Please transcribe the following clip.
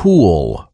pool.